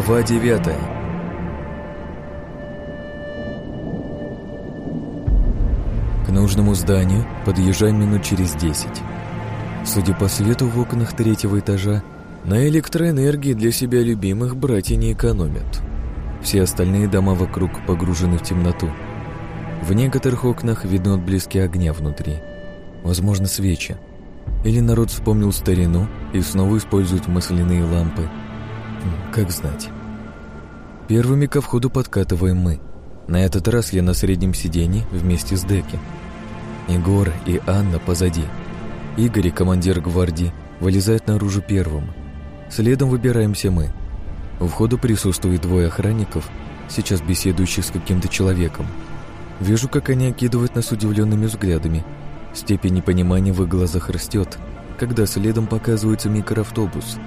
Глава девятая К нужному зданию подъезжаем минут через десять. Судя по свету в окнах третьего этажа, на электроэнергии для себя любимых братья не экономят. Все остальные дома вокруг погружены в темноту. В некоторых окнах видны отблески огня внутри. Возможно, свечи. Или народ вспомнил старину и снова использует масляные лампы. Как знать. Первыми ко входу подкатываем мы. На этот раз я на среднем сиденье вместе с Деки. Егор и Анна позади. Игорь, командир гвардии, вылезает наружу первым. Следом выбираемся мы. У входа присутствует двое охранников, сейчас беседующих с каким-то человеком. Вижу, как они окидывают нас удивленными взглядами. Степень непонимания в их глазах растет, когда следом показывается микроавтобус.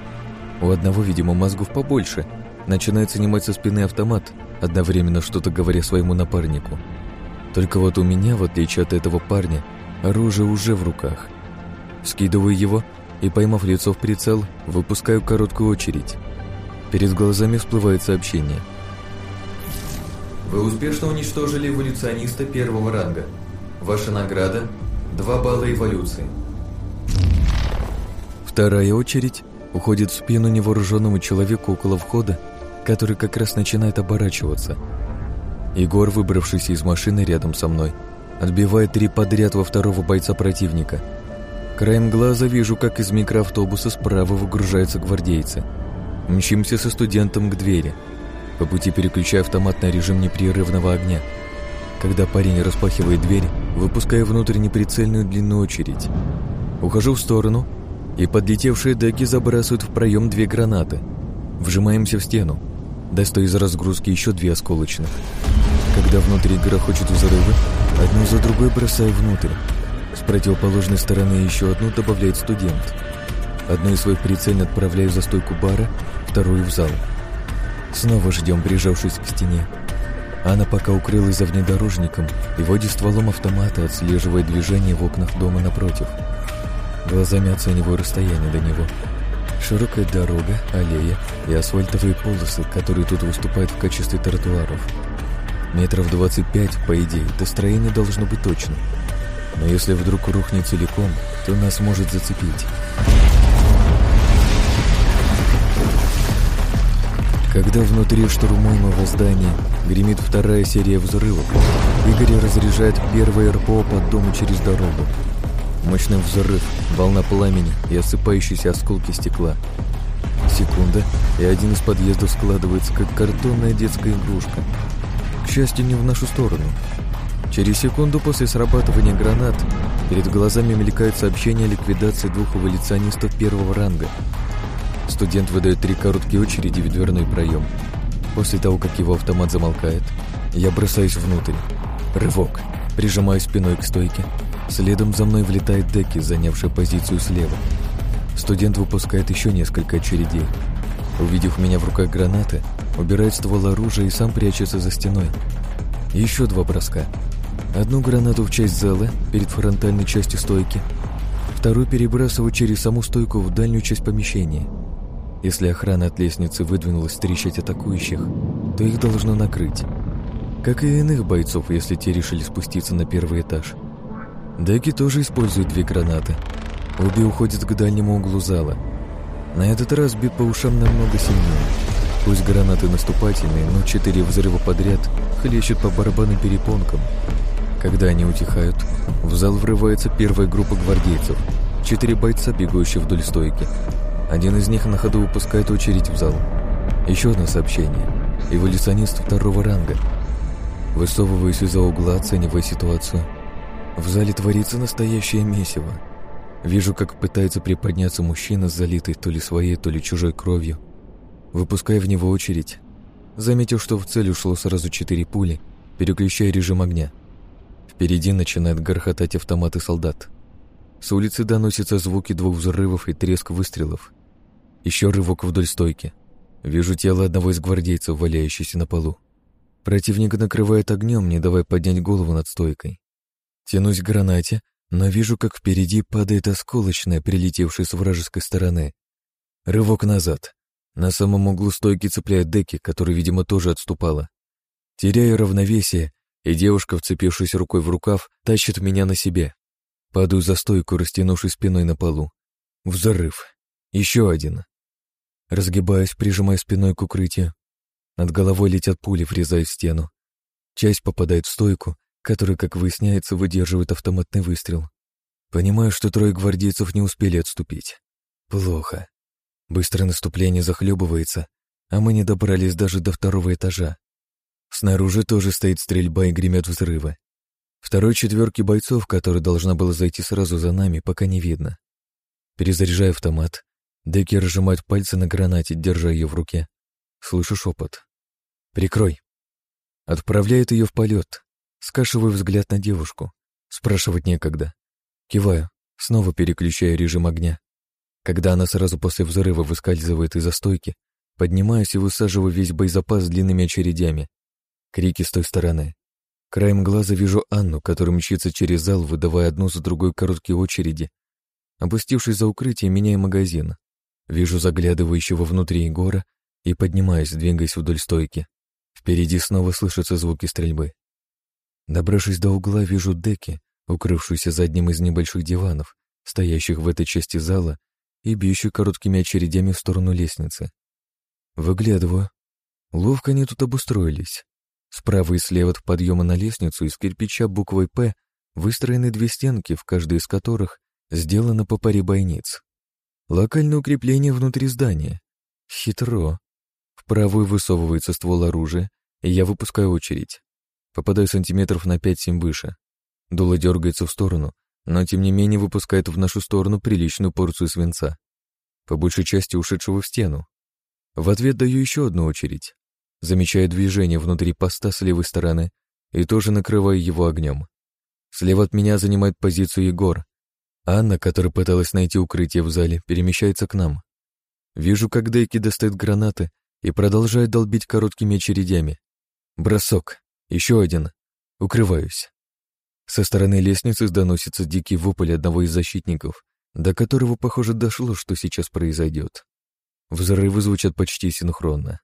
У одного, видимо, мозгов побольше. Начинает снимать со спины автомат, одновременно что-то говоря своему напарнику. Только вот у меня, в отличие от этого парня, оружие уже в руках. Скидываю его и, поймав лицо в прицел, выпускаю короткую очередь. Перед глазами всплывает сообщение. Вы успешно уничтожили эволюциониста первого ранга. Ваша награда – 2 балла эволюции. Вторая очередь уходит в спину невооруженному человеку около входа, который как раз начинает оборачиваться. Егор, выбравшийся из машины рядом со мной, отбивает три подряд во второго бойца противника. Краем глаза вижу, как из микроавтобуса справа выгружаются гвардейцы – Мчимся со студентом к двери. По пути переключая автомат на режим непрерывного огня. Когда парень распахивает дверь, выпуская внутрь неприцельную длинную очередь. Ухожу в сторону, и подлетевшие деки забрасывают в проем две гранаты. Вжимаемся в стену. Достаю из разгрузки еще две осколочных. Когда внутри грохочут взрывы, одну за другой бросаю внутрь. С противоположной стороны еще одну добавляет студент. Одну из своих прицельно отправляю за стойку бара, вторую в зал. Снова ждем, прижавшись к стене. Она пока укрылась за внедорожником и водит стволом автомата, отслеживая движение в окнах дома напротив. Глазами оцениваю расстояние до него. Широкая дорога, аллея и асфальтовые полосы, которые тут выступают в качестве тротуаров. Метров 25, по идее, до строения должно быть точно. Но если вдруг рухнет целиком, то нас может зацепить. Когда внутри штурмуемого здания гремит вторая серия взрывов, Игорь разряжает первое РПО под дому через дорогу. Мощный взрыв, волна пламени и осыпающиеся осколки стекла. Секунда, и один из подъездов складывается, как картонная детская игрушка. К счастью, не в нашу сторону. Через секунду после срабатывания гранат перед глазами мелькают сообщения о ликвидации двух эволюционистов первого ранга – Студент выдает три короткие очереди в дверной проем. После того, как его автомат замолкает, я бросаюсь внутрь. Рывок. Прижимаю спиной к стойке. Следом за мной влетает Деки, занявший позицию слева. Студент выпускает еще несколько очередей. Увидев меня в руках гранаты, убирает ствол оружия и сам прячется за стеной. Еще два броска. Одну гранату в часть зала, перед фронтальной частью стойки. Вторую перебрасываю через саму стойку в дальнюю часть помещения – если охрана от лестницы выдвинулась встречать атакующих, то их должно накрыть. Как и иных бойцов, если те решили спуститься на первый этаж. Даги тоже используют две гранаты. Обе уходят к дальнему углу зала. На этот раз бит по ушам намного сильнее. Пусть гранаты наступательные, но четыре взрыва подряд хлещут по барабанным перепонкам. Когда они утихают, в зал врывается первая группа гвардейцев. Четыре бойца, бегущие вдоль стойки. Один из них на ходу выпускает очередь в зал. Еще одно сообщение. Эволюционист второго ранга. Высовываюсь из-за угла, оценивая ситуацию. В зале творится настоящее месиво. Вижу, как пытается приподняться мужчина с залитой то ли своей, то ли чужой кровью. Выпуская в него очередь. Заметил, что в цель ушло сразу четыре пули, переключая режим огня. Впереди начинает грохотать автоматы солдат. С улицы доносятся звуки двух взрывов и треск выстрелов. Еще рывок вдоль стойки. Вижу тело одного из гвардейцев, валяющееся на полу. Противник накрывает огнем, не давая поднять голову над стойкой. Тянусь к гранате, но вижу, как впереди падает осколочная, прилетевшая с вражеской стороны. Рывок назад. На самом углу стойки цепляет деки, которая, видимо, тоже отступала. Теряя равновесие, и девушка, вцепившись рукой в рукав, тащит меня на себе. Падаю за стойку, растянувшись спиной на полу. Взрыв. Еще один. Разгибаюсь, прижимая спиной к укрытию. Над головой летят пули, врезаясь в стену. Часть попадает в стойку, которая, как выясняется, выдерживает автоматный выстрел. Понимаю, что трое гвардейцев не успели отступить. Плохо. Быстрое наступление захлебывается, а мы не добрались даже до второго этажа. Снаружи тоже стоит стрельба и гремят взрывы. Второй четверки бойцов, которая должна была зайти сразу за нами, пока не видно. Перезаряжаю автомат. Деки разжимают пальцы на гранате, держа ее в руке. Слышу шепот. «Прикрой». Отправляет ее в полет. Скашиваю взгляд на девушку. Спрашивать некогда. Киваю, снова переключаю режим огня. Когда она сразу после взрыва выскальзывает из-за стойки, поднимаюсь и высаживаю весь боезапас длинными очередями. Крики с той стороны. Краем глаза вижу Анну, которая мчится через зал, выдавая одну за другой короткие очереди. Опустившись за укрытие, меняя магазин. Вижу заглядывающего внутри Егора и поднимаюсь, двигаясь вдоль стойки. Впереди снова слышатся звуки стрельбы. Добравшись до угла, вижу Деки, укрывшуюся за одним из небольших диванов, стоящих в этой части зала и бьющую короткими очередями в сторону лестницы. Выглядываю. Ловко они тут обустроились. Справа и слева от подъема на лестницу из кирпича буквой «П» выстроены две стенки, в каждой из которых сделано по паре бойниц. Локальное укрепление внутри здания. Хитро. В правую высовывается ствол оружия, и я выпускаю очередь. Попадаю сантиметров на 5-7 выше. Дуло дергается в сторону, но тем не менее выпускает в нашу сторону приличную порцию свинца, по большей части ушедшего в стену. В ответ даю еще одну очередь. Замечаю движение внутри поста с левой стороны и тоже накрываю его огнем. Слева от меня занимает позицию Егор. Анна, которая пыталась найти укрытие в зале, перемещается к нам. Вижу, как Дейки достает гранаты и продолжает долбить короткими очередями. Бросок. Еще один. Укрываюсь. Со стороны лестницы доносится дикий вопль одного из защитников, до которого, похоже, дошло, что сейчас произойдет. Взрывы звучат почти синхронно.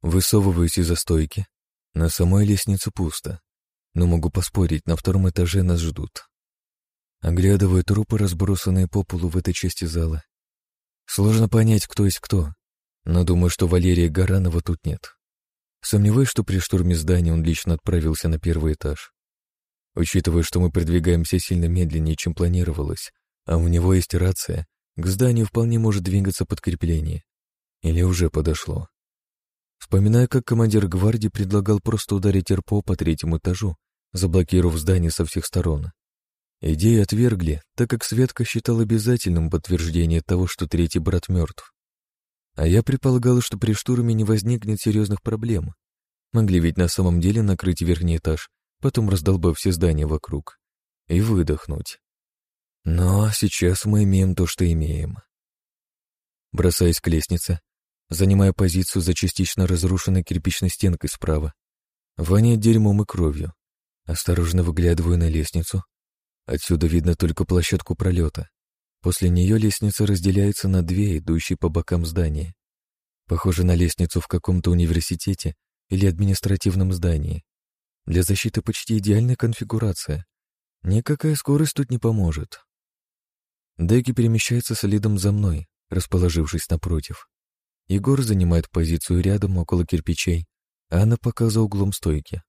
Высовываюсь из-за стойки. На самой лестнице пусто, но могу поспорить, на втором этаже нас ждут. Оглядываю трупы, разбросанные по полу в этой части зала. Сложно понять, кто есть кто, но думаю, что Валерия Гаранова тут нет. Сомневаюсь, что при штурме здания он лично отправился на первый этаж. Учитывая, что мы продвигаемся сильно медленнее, чем планировалось, а у него есть рация, к зданию вполне может двигаться подкрепление. Или уже подошло. Вспоминая, как командир гвардии предлагал просто ударить РПО по третьему этажу, заблокировав здание со всех сторон. Идею отвергли, так как Светка считал обязательным подтверждение того, что третий брат мертв. А я предполагал, что при штурме не возникнет серьезных проблем. Могли ведь на самом деле накрыть верхний этаж, потом раздолбав все здания вокруг. И выдохнуть. Но сейчас мы имеем то, что имеем. Бросаясь к лестнице, занимая позицию за частично разрушенной кирпичной стенкой справа. Воняет дерьмом и кровью. Осторожно выглядываю на лестницу. Отсюда видно только площадку пролета. После нее лестница разделяется на две, идущие по бокам здания. Похоже на лестницу в каком-то университете или административном здании. Для защиты почти идеальная конфигурация. Никакая скорость тут не поможет. Деки перемещается следом за мной, расположившись напротив. Егор занимает позицию рядом, около кирпичей, а она пока за углом стойки.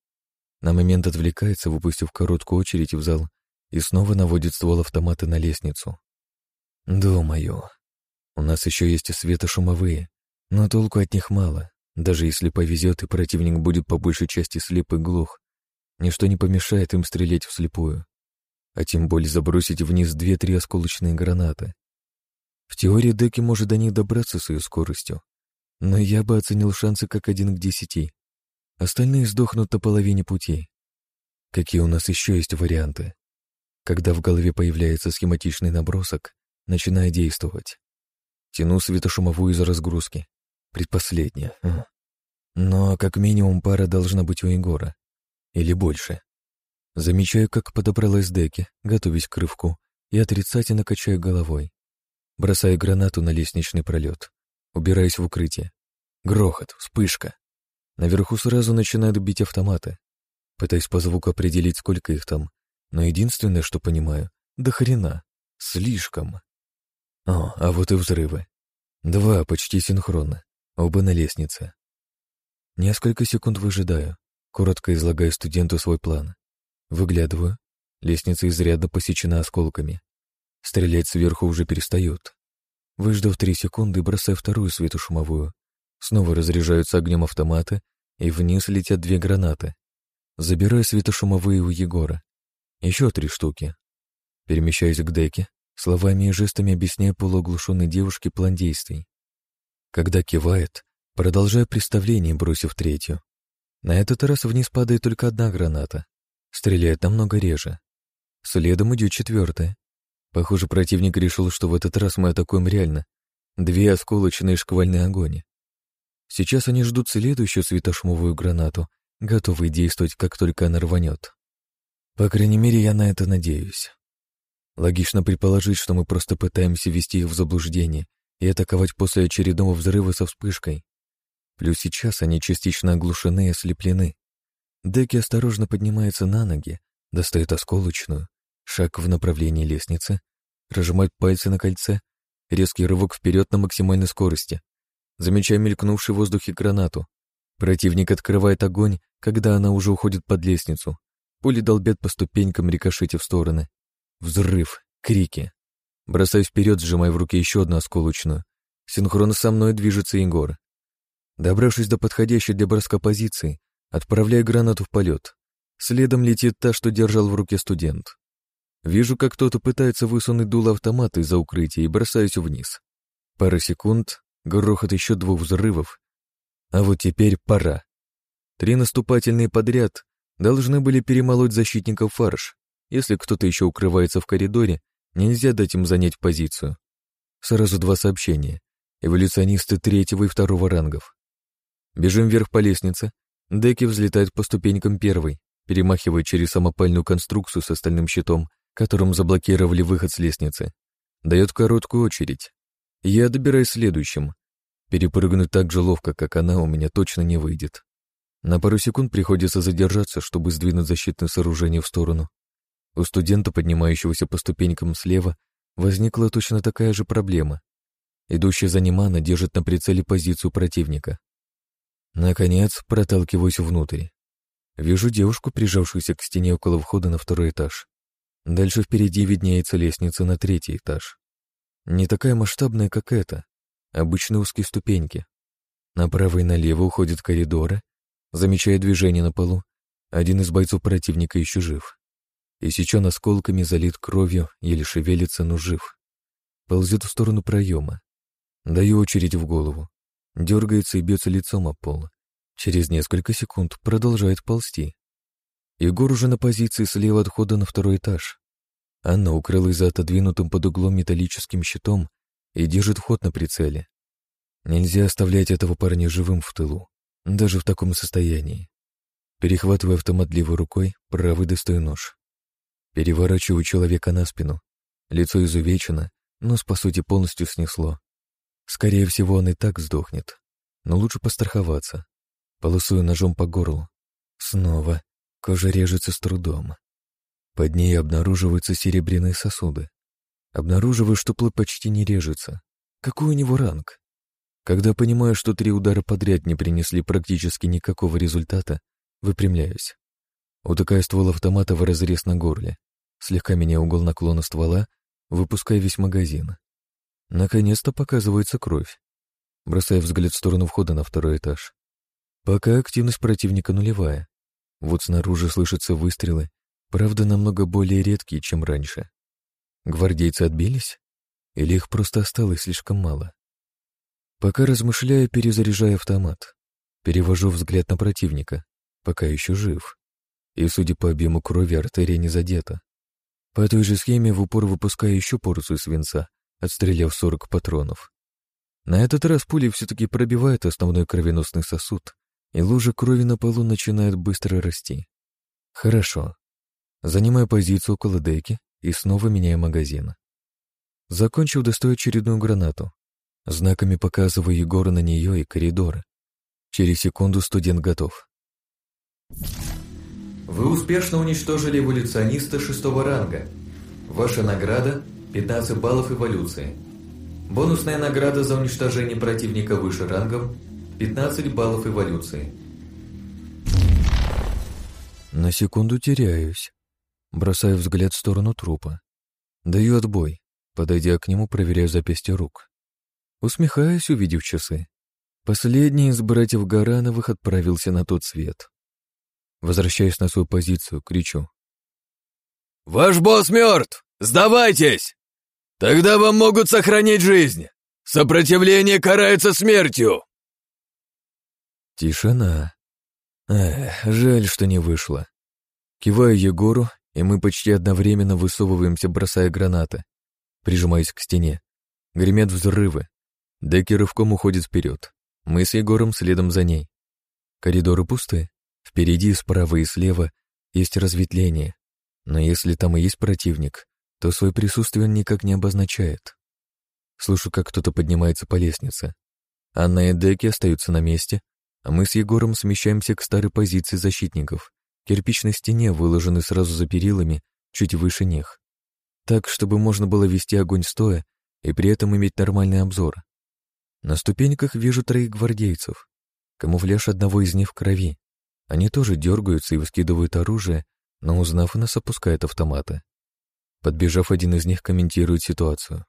На момент отвлекается, выпустив короткую очередь в зал, и снова наводит ствол автомата на лестницу. Думаю, у нас еще есть светошумовые, но толку от них мало. Даже если повезет и противник будет по большей части слеп и глух, ничто не помешает им стрелять вслепую, а тем более забросить вниз две-три осколочные гранаты. В теории Деки может до них добраться с ее скоростью, но я бы оценил шансы как один к десяти. Остальные сдохнут на половине пути. Какие у нас еще есть варианты? Когда в голове появляется схематичный набросок, начинаю действовать. Тяну светошумовую из разгрузки. Предпоследняя. Но как минимум пара должна быть у Егора. Или больше. Замечаю, как подобралась деки, готовясь к рывку, и отрицательно качаю головой. Бросаю гранату на лестничный пролет. убираясь в укрытие. Грохот, вспышка. Наверху сразу начинают бить автоматы. Пытаюсь по звуку определить, сколько их там, но единственное, что понимаю, до хрена. Слишком. О, а вот и взрывы. Два почти синхронно, оба на лестнице. Несколько секунд выжидаю, коротко излагаю студенту свой план. Выглядываю. Лестница изрядно посечена осколками. Стрелять сверху уже перестает. Выждав три секунды, бросаю вторую светошумовую. Снова разряжаются огнем автоматы, и вниз летят две гранаты. Забираю светошумовые у Егора. Еще три штуки. Перемещаюсь к деке, словами и жестами объясняя полуоглушенной девушке план действий. Когда кивает, продолжаю представление, бросив третью. На этот раз вниз падает только одна граната. Стреляет намного реже. Следом идет четвертая. Похоже, противник решил, что в этот раз мы атакуем реально. Две осколочные шквальные огонь. Сейчас они ждут следующую светошумовую гранату, готовые действовать, как только она рванет. По крайней мере, я на это надеюсь. Логично предположить, что мы просто пытаемся ввести их в заблуждение и атаковать после очередного взрыва со вспышкой. Плюс сейчас они частично оглушены и ослеплены. Деки осторожно поднимается на ноги, достает осколочную, шаг в направлении лестницы, разжимает пальцы на кольце, резкий рывок вперед на максимальной скорости. Замечая мелькнувший в воздухе гранату. Противник открывает огонь, когда она уже уходит под лестницу. Пули долбят по ступенькам, рикошетив в стороны. Взрыв, крики. Бросаюсь вперед, сжимая в руке еще одну осколочную. Синхронно со мной движется Егор. Добравшись до подходящей для броска позиции, отправляю гранату в полет. Следом летит та, что держал в руке студент. Вижу, как кто-то пытается высунуть дуло автомата из-за укрытия и бросаюсь вниз. Пара секунд, грохот еще двух взрывов. А вот теперь пора. Три наступательные подряд должны были перемолоть защитников фарш. Если кто-то еще укрывается в коридоре, нельзя дать им занять позицию. Сразу два сообщения. Эволюционисты третьего и второго рангов. Бежим вверх по лестнице. Деки взлетает по ступенькам первой, перемахивая через самопальную конструкцию с остальным щитом, которым заблокировали выход с лестницы. Дает короткую очередь. Я добираюсь следующим. Перепрыгнуть так же ловко, как она, у меня точно не выйдет. На пару секунд приходится задержаться, чтобы сдвинуть защитное сооружение в сторону. У студента, поднимающегося по ступенькам слева, возникла точно такая же проблема. Идущий за ним Анна держит на прицеле позицию противника. Наконец, проталкиваюсь внутрь. Вижу девушку, прижавшуюся к стене около входа на второй этаж. Дальше впереди виднеется лестница на третий этаж. Не такая масштабная, как эта. Обычные узкие ступеньки. Направо и налево уходят коридоры. Замечая движение на полу, один из бойцов противника еще жив. Иссечен осколками, залит кровью, еле шевелится, но жив. Ползет в сторону проема. Даю очередь в голову дергается и бьется лицом о пол. Через несколько секунд продолжает ползти. Егор уже на позиции слева от входа на второй этаж. Анна укрылась за отодвинутым под углом металлическим щитом и держит вход на прицеле. Нельзя оставлять этого парня живым в тылу, даже в таком состоянии. Перехватывая автомат левой рукой, правый достаю нож. Переворачиваю человека на спину. Лицо изувечено, нос, по сути, полностью снесло. Скорее всего, он и так сдохнет. Но лучше постраховаться. Полосую ножом по горлу. Снова. Кожа режется с трудом. Под ней обнаруживаются серебряные сосуды. Обнаруживаю, что плоть почти не режется. Какой у него ранг? Когда понимаю, что три удара подряд не принесли практически никакого результата, выпрямляюсь. Утыкаю ствол автомата в разрез на горле. Слегка меняю угол наклона ствола, выпуская весь магазин. Наконец-то показывается кровь. Бросая взгляд в сторону входа на второй этаж. Пока активность противника нулевая. Вот снаружи слышатся выстрелы, правда, намного более редкие, чем раньше. Гвардейцы отбились? Или их просто осталось слишком мало? Пока размышляю, перезаряжаю автомат. Перевожу взгляд на противника, пока еще жив. И, судя по объему крови, артерия не задета. По той же схеме в упор выпускаю еще порцию свинца, отстреляв 40 патронов. На этот раз пули все-таки пробивают основной кровеносный сосуд, и лужа крови на полу начинает быстро расти. Хорошо. Занимаю позицию около дейки и снова меняю магазин. Закончив, достаю очередную гранату. Знаками показываю Егору на нее и коридоры. Через секунду студент готов. Вы успешно уничтожили эволюциониста шестого ранга. Ваша награда – 15 баллов эволюции. Бонусная награда за уничтожение противника выше рангом – 15 баллов эволюции. На секунду теряюсь. Бросаю взгляд в сторону трупа. Даю отбой. Подойдя к нему, проверяю запястье рук. Усмехаюсь, увидев часы. Последний из братьев Гарановых отправился на тот свет. Возвращаюсь на свою позицию, кричу. «Ваш босс мертв! Сдавайтесь! Тогда вам могут сохранить жизнь! Сопротивление карается смертью!» Тишина. Эх, жаль, что не вышло. Киваю Егору, и мы почти одновременно высовываемся, бросая гранаты. Прижимаюсь к стене. Гремят взрывы. Деки рывком уходит вперед. Мы с Егором следом за ней. Коридоры пусты. Впереди, справа и слева есть разветвление. Но если там и есть противник, то свое присутствие он никак не обозначает. Слышу, как кто-то поднимается по лестнице. Анна и Деки остаются на месте, а мы с Егором смещаемся к старой позиции защитников, кирпичной стене, выложенной сразу за перилами, чуть выше них. Так, чтобы можно было вести огонь стоя и при этом иметь нормальный обзор. На ступеньках вижу троих гвардейцев. Камуфляж одного из них в крови. Они тоже дергаются и выскидывают оружие, но, узнав нас, опускают автоматы. Подбежав, один из них комментирует ситуацию.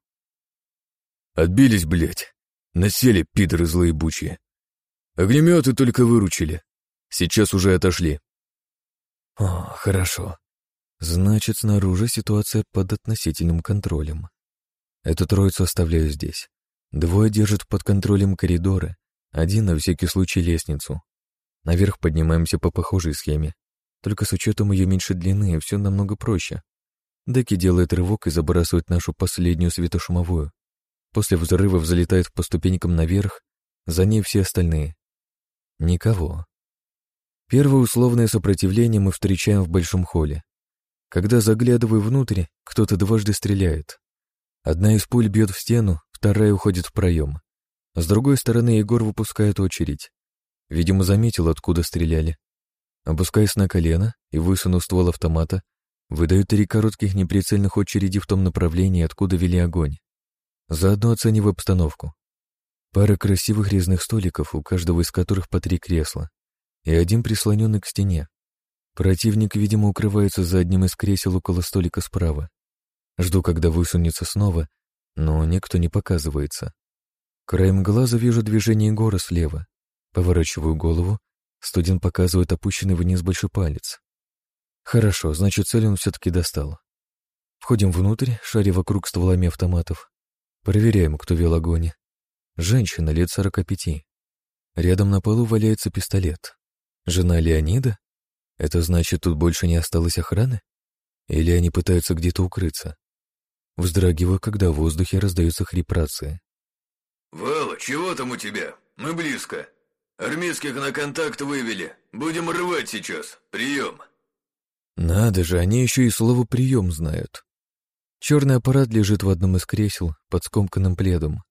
«Отбились, блядь! Насели, пидоры злые бучьи! Огнеметы только выручили. Сейчас уже отошли. О, хорошо. Значит, снаружи ситуация под относительным контролем. Эту троицу оставляю здесь. Двое держат под контролем коридоры, один на всякий случай лестницу. Наверх поднимаемся по похожей схеме, только с учетом ее меньшей длины все намного проще. Деки делает рывок и забрасывает нашу последнюю светошумовую. После взрыва взлетает по ступенькам наверх, за ней все остальные. Никого. Первое условное сопротивление мы встречаем в большом холле. Когда заглядываю внутрь, кто-то дважды стреляет. Одна из пуль бьет в стену, вторая уходит в проем. С другой стороны Егор выпускает очередь. Видимо, заметил, откуда стреляли. Опускаясь на колено и высунув ствол автомата, выдаю три коротких неприцельных очереди в том направлении, откуда вели огонь. Заодно оцениваю обстановку. Пара красивых резных столиков, у каждого из которых по три кресла, и один прислоненный к стене. Противник, видимо, укрывается за одним из кресел около столика справа. Жду, когда высунется снова, но никто не показывается. Краем глаза вижу движение Егора слева. Поворачиваю голову, студент показывает опущенный вниз большой палец. Хорошо, значит, цель он все-таки достал. Входим внутрь, шаря вокруг стволами автоматов. Проверяем, кто вел огонь. Женщина лет сорока пяти. Рядом на полу валяется пистолет. Жена Леонида? Это значит, тут больше не осталось охраны? Или они пытаются где-то укрыться? Вздрагиваю, когда в воздухе раздаются хрип рации. «Вала, чего там у тебя? Мы близко. Армейских на контакт вывели. Будем рвать сейчас. Прием!» Надо же, они еще и слово «прием» знают. Черный аппарат лежит в одном из кресел под скомканным пледом.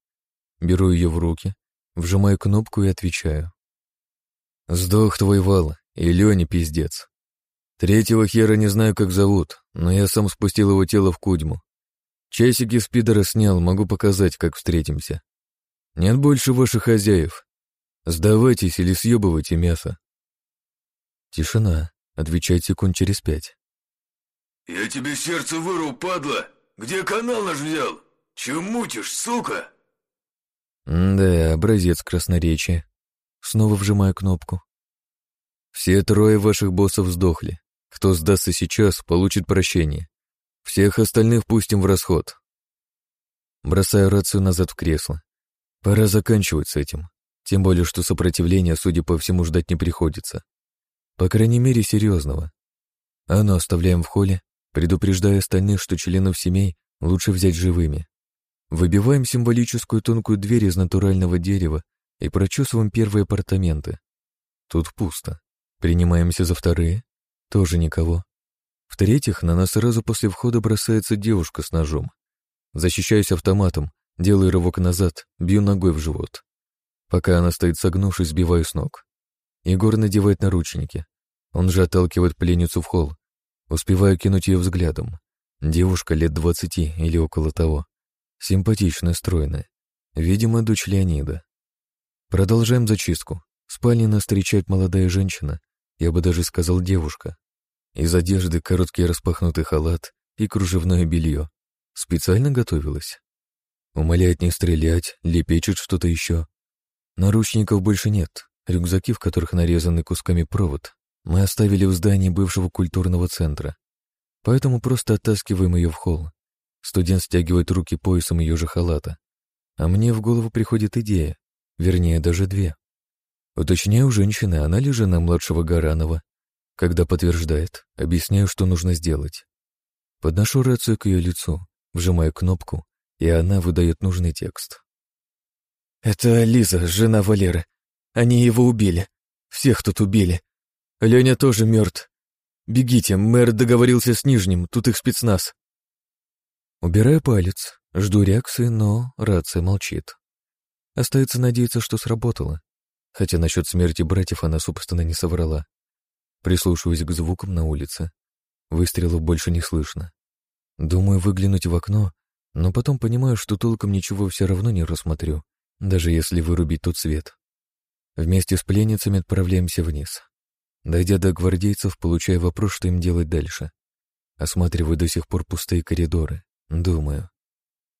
Беру ее в руки, вжимаю кнопку и отвечаю. «Сдох твой вал, и Леня пиздец. Третьего хера не знаю, как зовут, но я сам спустил его тело в Кудьму. Часики спидера снял, могу показать, как встретимся. Нет больше ваших хозяев. Сдавайтесь или съебывайте мясо». Тишина. Отвечает секунд через пять. «Я тебе сердце вырву, падла! Где канал наш взял? Чем мутишь, сука?» да, образец красноречия. Снова вжимаю кнопку. Все трое ваших боссов сдохли. Кто сдастся сейчас, получит прощение. Всех остальных пустим в расход. Бросаю рацию назад в кресло. Пора заканчивать с этим. Тем более, что сопротивления, судя по всему, ждать не приходится. По крайней мере, серьезного. Анну оставляем в холле, предупреждая остальных, что членов семей лучше взять живыми. Выбиваем символическую тонкую дверь из натурального дерева и прочесываем первые апартаменты. Тут пусто. Принимаемся за вторые. Тоже никого. В-третьих, на нас сразу после входа бросается девушка с ножом. Защищаюсь автоматом, Делаю рывок назад, бью ногой в живот. Пока она стоит согнувшись, сбиваю с ног. Егор надевает наручники. Он же отталкивает пленницу в холл. Успеваю кинуть ее взглядом. Девушка лет двадцати или около того. Симпатичная, стройная. Видимо, дочь Леонида. Продолжаем зачистку. В спальне нас встречает молодая женщина, я бы даже сказал девушка. Из одежды короткий распахнутый халат и кружевное белье. Специально готовилась. Умоляет не стрелять, лепечет что-то еще. Наручников больше нет. Рюкзаки, в которых нарезаны кусками провод, мы оставили в здании бывшего культурного центра. Поэтому просто оттаскиваем ее в холл. Студент стягивает руки поясом ее же халата. А мне в голову приходит идея, вернее, даже две. Уточняю женщины, она ли жена младшего Гаранова. Когда подтверждает, объясняю, что нужно сделать. Подношу рацию к ее лицу, вжимаю кнопку, и она выдает нужный текст. «Это Лиза, жена Валеры. Они его убили. Всех тут убили. Леня тоже мертв. Бегите, мэр договорился с Нижним, тут их спецназ». Убираю палец, жду реакции, но рация молчит. Остается надеяться, что сработало. Хотя насчет смерти братьев она, собственно, не соврала. Прислушиваюсь к звукам на улице. Выстрелов больше не слышно. Думаю выглянуть в окно, но потом понимаю, что толком ничего все равно не рассмотрю, даже если вырубить тут свет. Вместе с пленницами отправляемся вниз. Дойдя до гвардейцев, получаю вопрос, что им делать дальше. Осматриваю до сих пор пустые коридоры. Думаю.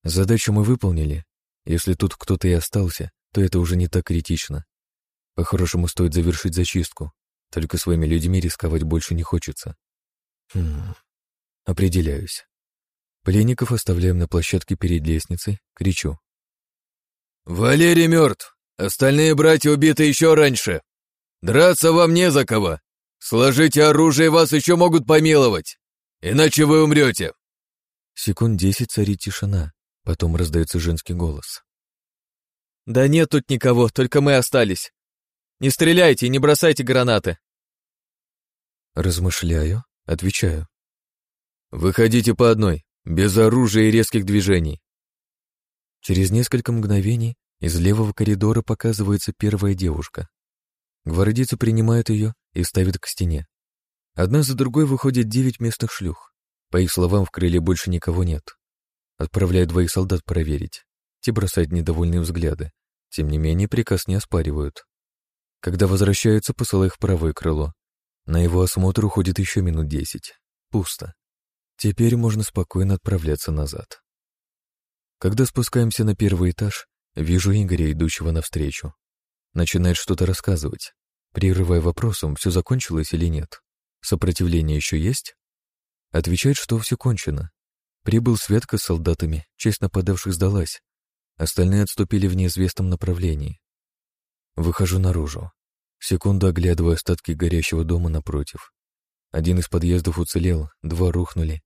Задачу мы выполнили. Если тут кто-то и остался, то это уже не так критично. По-хорошему стоит завершить зачистку, только своими людьми рисковать больше не хочется. Хм, определяюсь. Пленников оставляем на площадке перед лестницей, кричу. «Валерий мертв! Остальные братья убиты еще раньше! Драться вам не за кого! Сложите оружие, вас еще могут помиловать! Иначе вы умрете!» Секунд десять царит тишина, потом раздается женский голос. «Да нет тут никого, только мы остались. Не стреляйте и не бросайте гранаты!» Размышляю, отвечаю. «Выходите по одной, без оружия и резких движений». Через несколько мгновений из левого коридора показывается первая девушка. Гвардейцы принимают ее и ставят к стене. Одна за другой выходят девять местных шлюх. По их словам, в крыле больше никого нет. Отправляю двоих солдат проверить. Те бросают недовольные взгляды. Тем не менее, приказ не оспаривают. Когда возвращаются, посылаю их правое крыло. На его осмотр уходит еще минут десять. Пусто. Теперь можно спокойно отправляться назад. Когда спускаемся на первый этаж, вижу Игоря, идущего навстречу. Начинает что-то рассказывать. Прерывая вопросом, все закончилось или нет. Сопротивление еще есть? Отвечает, что все кончено. Прибыл Светка с солдатами, часть нападавших сдалась. Остальные отступили в неизвестном направлении. Выхожу наружу. Секунду оглядываю остатки горящего дома напротив. Один из подъездов уцелел, два рухнули.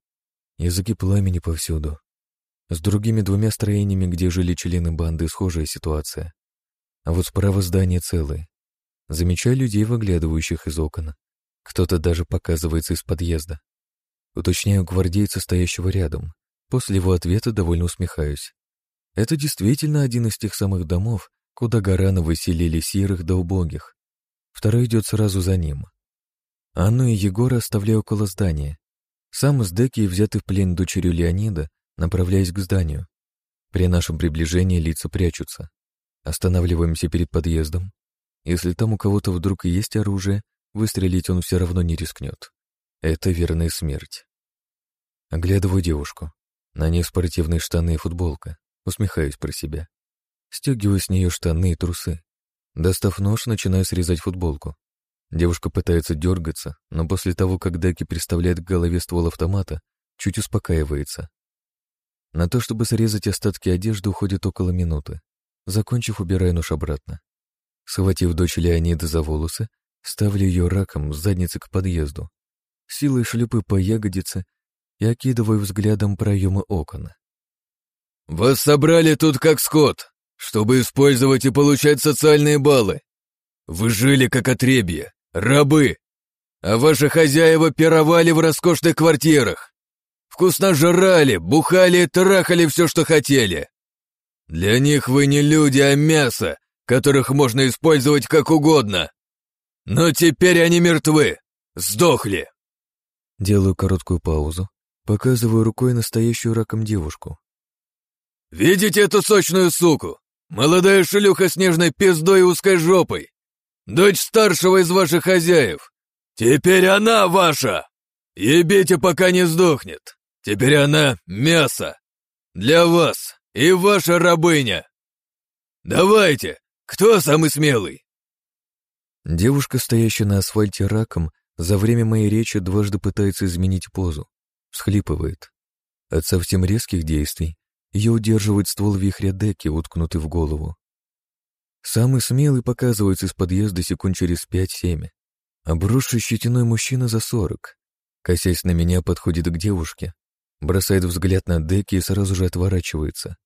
Языки пламени повсюду. С другими двумя строениями, где жили члены банды, схожая ситуация. А вот справа здание целое. Замечаю людей, выглядывающих из окон. Кто-то даже показывается из подъезда. Уточняю гвардейца, стоящего рядом. После его ответа довольно усмехаюсь. Это действительно один из тех самых домов, куда Гарановы селили серых да убогих. Второй идет сразу за ним. Анну и Егора оставляю около здания. Сам с Деки, взятый в плен дочерью Леонида, направляюсь к зданию. При нашем приближении лица прячутся. Останавливаемся перед подъездом. Если там у кого-то вдруг есть оружие, выстрелить он все равно не рискнет. Это верная смерть. Оглядываю девушку. На ней спортивные штаны и футболка. Усмехаюсь про себя. Стягиваю с нее штаны и трусы. Достав нож, начинаю срезать футболку. Девушка пытается дергаться, но после того, как Деки приставляет к голове ствол автомата, чуть успокаивается. На то, чтобы срезать остатки одежды, уходит около минуты. Закончив, убираю нож обратно. Схватив дочь Леонида за волосы, ставлю ее раком с задницы к подъезду. Силой шлепы по ягодице и окидываю взглядом проемы окон. «Вас собрали тут как скот!» чтобы использовать и получать социальные баллы. Вы жили как отребье, рабы, а ваши хозяева пировали в роскошных квартирах. Вкусно жрали, бухали и трахали все, что хотели. Для них вы не люди, а мясо, которых можно использовать как угодно. Но теперь они мертвы, сдохли. Делаю короткую паузу, показываю рукой настоящую раком девушку. Видите эту сочную суку? Молодая шлюха с нежной пиздой и узкой жопой. Дочь старшего из ваших хозяев. Теперь она ваша. Ебите, пока не сдохнет. Теперь она мясо. Для вас и ваша рабыня. Давайте, кто самый смелый? Девушка, стоящая на асфальте раком, за время моей речи дважды пытается изменить позу. Всхлипывает. От совсем резких действий ее удерживает ствол вихря деки, уткнутый в голову. Самый смелый показывается из подъезда секунд через пять-семь. Обросший щетиной мужчина за сорок. Косясь на меня, подходит к девушке, бросает взгляд на деки и сразу же отворачивается.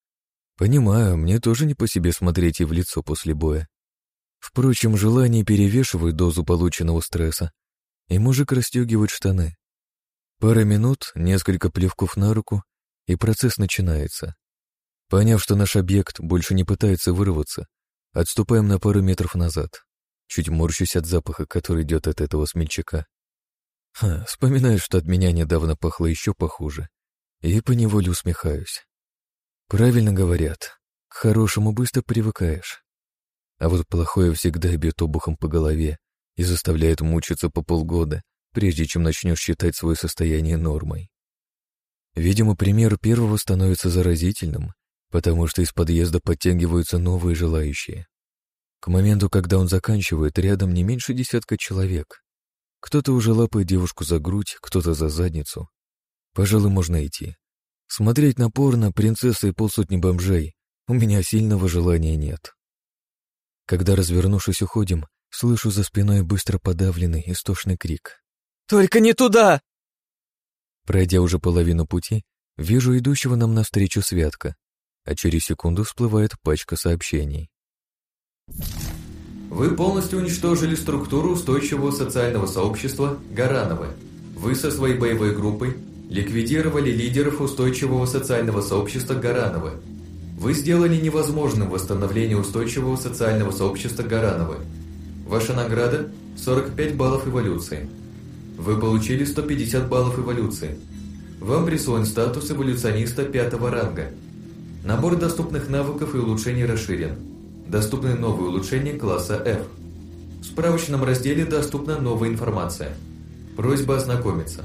Понимаю, мне тоже не по себе смотреть ей в лицо после боя. Впрочем, желание перевешивает дозу полученного стресса, и мужик расстегивает штаны. Пара минут, несколько плевков на руку, и процесс начинается. Поняв, что наш объект больше не пытается вырваться, отступаем на пару метров назад, чуть морщусь от запаха, который идет от этого смельчака. Ха, вспоминаю, что от меня недавно пахло еще похуже, и поневоле усмехаюсь. Правильно говорят, к хорошему быстро привыкаешь. А вот плохое всегда бьет обухом по голове и заставляет мучиться по полгода, прежде чем начнешь считать свое состояние нормой. Видимо, пример первого становится заразительным, потому что из подъезда подтягиваются новые желающие. К моменту, когда он заканчивает, рядом не меньше десятка человек. Кто-то уже лапает девушку за грудь, кто-то за задницу. Пожалуй, можно идти. Смотреть на порно, принцессы и полсотни бомжей у меня сильного желания нет. Когда, развернувшись, уходим, слышу за спиной быстро подавленный, истошный крик. «Только не туда!» Пройдя уже половину пути, вижу идущего нам навстречу Святка, а через секунду всплывает пачка сообщений. Вы полностью уничтожили структуру устойчивого социального сообщества Гарановы. Вы со своей боевой группой ликвидировали лидеров устойчивого социального сообщества Гарановы. Вы сделали невозможным восстановление устойчивого социального сообщества Гарановы. Ваша награда – 45 баллов эволюции. Вы получили 150 баллов эволюции. Вам присвоен статус эволюциониста пятого ранга. Набор доступных навыков и улучшений расширен. Доступны новые улучшения класса F. В справочном разделе доступна новая информация. Просьба ознакомиться.